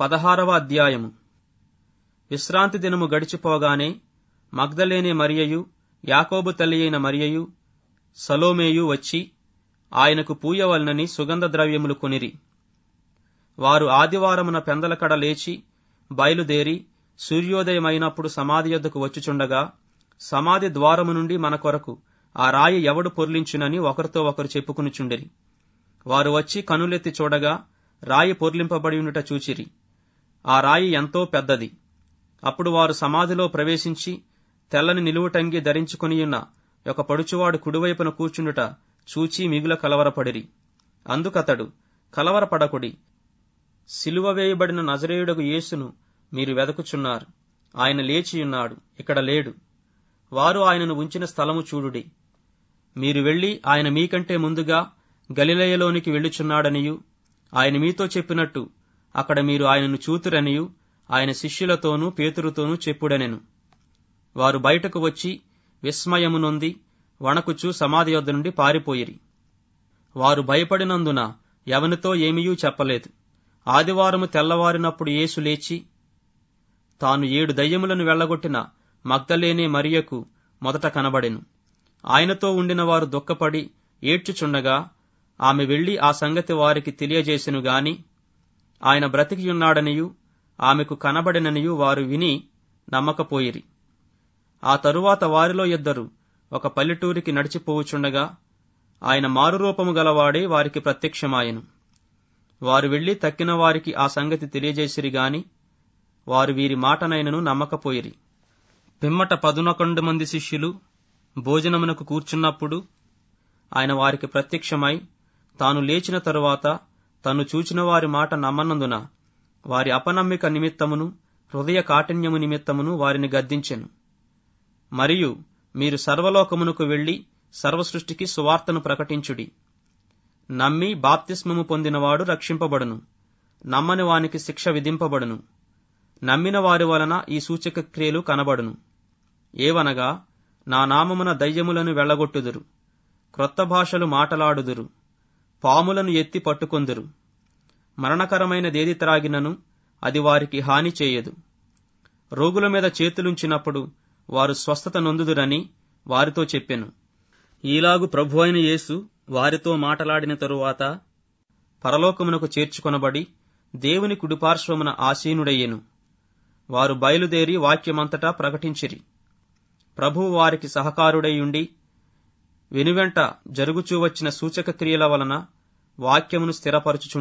పదహారవ అధ్యాయము. విశ్రాంతి దినము గడిచిపోగానే మగ్ధలేనే మరియయు యాకోబు తల్లి అయిన మరియయు సలోమేయు వచ్చి ఆయనకు పూయవలనని సుగంధ ద్రవ్యములు కొనిరి. వారు ఆదివారమున పెందలకడ లేచి బయలుదేరి సూర్యోదయమైనప్పుడు సమాధి యొద్దకు వచ్చుచుండగా సమాధి ద్వారము నుండి మన కొరకు ఆ రాయి ఎవడు పొర్లించునని ఒకరితో ఒకరు చెప్పుకునిచుండిరి. వారు వచ్చి కనులెత్తి చూడగా రాయి పొర్లింపబడి ఉండుట చూచిరి. ఆ రాయి ఎంతో పెద్దది. అప్పుడు వారు సమాధిలో ప్రవేశించి తెల్లని నిలువుటంగి ధరించుకొనియున్న ఒక పడుచువాడు కుడివైపున కూర్చుండుట చూచి మిగుల కలవరపడిరి. అందుకతడు కలవరపడకుడి. సిలువ వేయబడిన నజరేయుడగు యేసును మీరు వెదకుచున్నారు. ఆయన లేచియున్నాడు ఇక్కడ లేడు. వారు ఆయనను ఉంచిన స్థలము చూడుడి. మీరు వెళ్ళి ఆయన మీకంటే ముందుగా గలిలయలోనికి వెళ్ళుచున్నాడనియు ఆయన మీతో చెప్పినట్టు అక్కడ మీరు ఆయనను చూతురనియు ఆయన శిష్యులతోనూ పేతురుతోనూ చెప్పుడనెను. వారు బయటకు వచ్చి విస్మయము నొంది వణకుచూ సమాధి యొద్ద నుండి పారిపోయిరి. వారు భయపడినందున ఎవనితో ఏమీయూ చెప్పలేదు. ఆదివారము తెల్లవారినప్పుడు యేసు లేచి తాను ఏడు దయ్యములను వెళ్ళగొట్టిన మగ్ధలేనే మరియకు మొదట కనబడెను. ఆయనతో ఉండిన వారు దుఃఖపడి ఏడ్చుచుండగా ఆమె వెళ్ళి ఆ సంగతి వారికి తెలియజేసెను గాని ఆయన బ్రతికియున్నాడనియూ ఆమెకు కనబడిననియూ వారు విని నమ్మకపోయిరి. ఆ తరువాత వారిలో ఇద్దరు ఒక పల్లెటూరికి నడిచిపోవుచుండగా ఆయన మారురూపము గలవాడే వారికి ప్రత్యక్షమాయెను. వారు వెళ్ళి తక్కిన వారికి ఆ సంగతి తెలియజేసిరి గాని వారు వీరి మాటనైనను నమ్మకపోయిరి. పిమ్మట పదునకొండు మంది శిష్యులు భోజనమునకు కూర్చున్నప్పుడు ఆయన వారికి ప్రత్యక్షమై తాను లేచిన తరువాత తను చూచిన వారి మాట నమ్మనందున వారి అపనమ్మిక నిమిత్తమును హృదయ కాఠిన్యము నిమిత్తమును వారిని గద్దించెను. మరియు మీరు సర్వలోకమునకు వెళ్ళి సర్వసృష్టికి సువార్తను ప్రకటించుడి. నమ్మి బాప్తిస్మము పొందినవాడు రక్షింపబడును. నమ్మని వానికి శిక్ష విధింపబడును. నమ్మిన వారి వలన ఈ సూచక క్రియలు కనబడును. ఏవనగా నా నామమున దయ్యములను వెళ్ళగొట్టుదురు క్రొత్త భాషలు మాటలాడుదురు. పాములను ఎత్తి పట్టుకొందురు. మరణకరమైనదేది త్రాగినను అది వారికి హాని చేయదు. రోగుల మీద చేతులుంచినప్పుడు వారు స్వస్థత నొందుదురని వారితో చెప్పెను. ఈలాగు ప్రభు అయిన యేసు వారితో మాటలాడిన తరువాత పరలోకమునకు చేర్చుకొనబడి దేవుని కుడిపార్శ్వమున ఆసీనుడయ్యెను. వారు బయలుదేరి వాక్యమంతటా ప్రకటించిరి. ప్రభువు వారికి సహకారుడై ఉండి వెనువెంట జరుగుచూ వచ్చిన సూచక క్రియల వలన వాక్యమును స్థిరపరచుచు